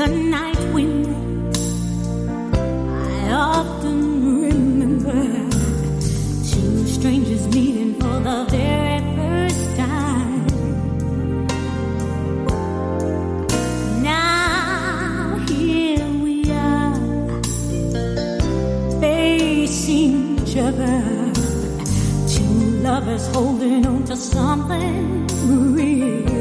the night wind. I often remember two strangers meeting for the very first time. Now here we are, facing each other. Two lovers holding on to something real.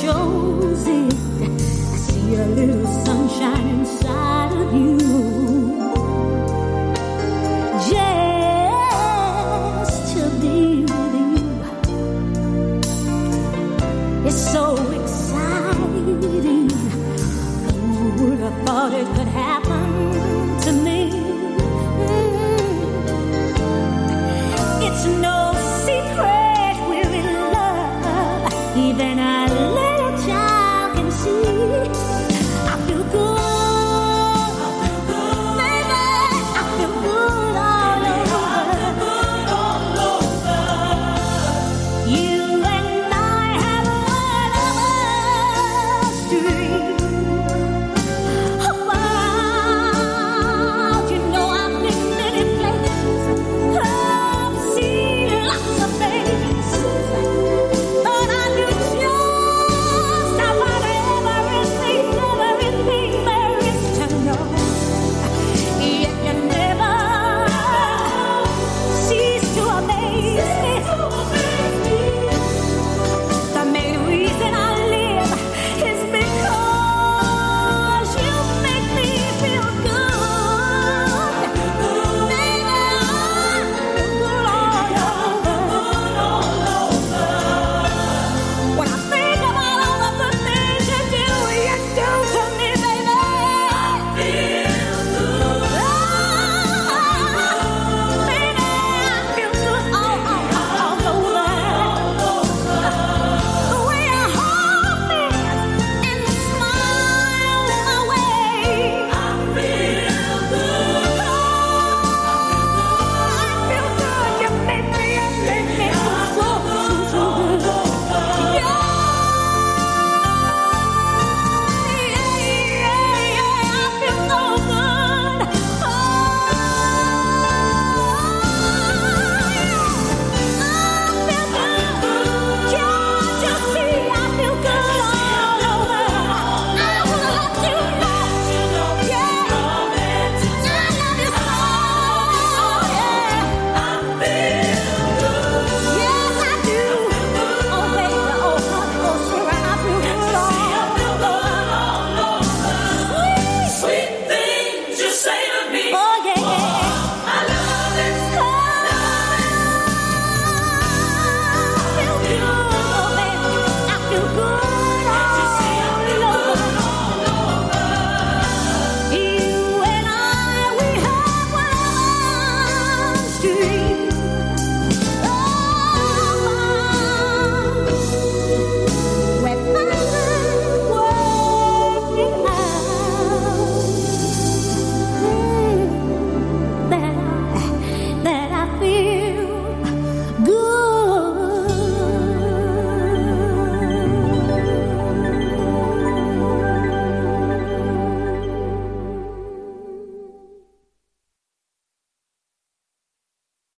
shows it. I see a little sunshine inside of you. Just to be with you. It's so exciting. Who would have thought it could happen to me? Mm. It's no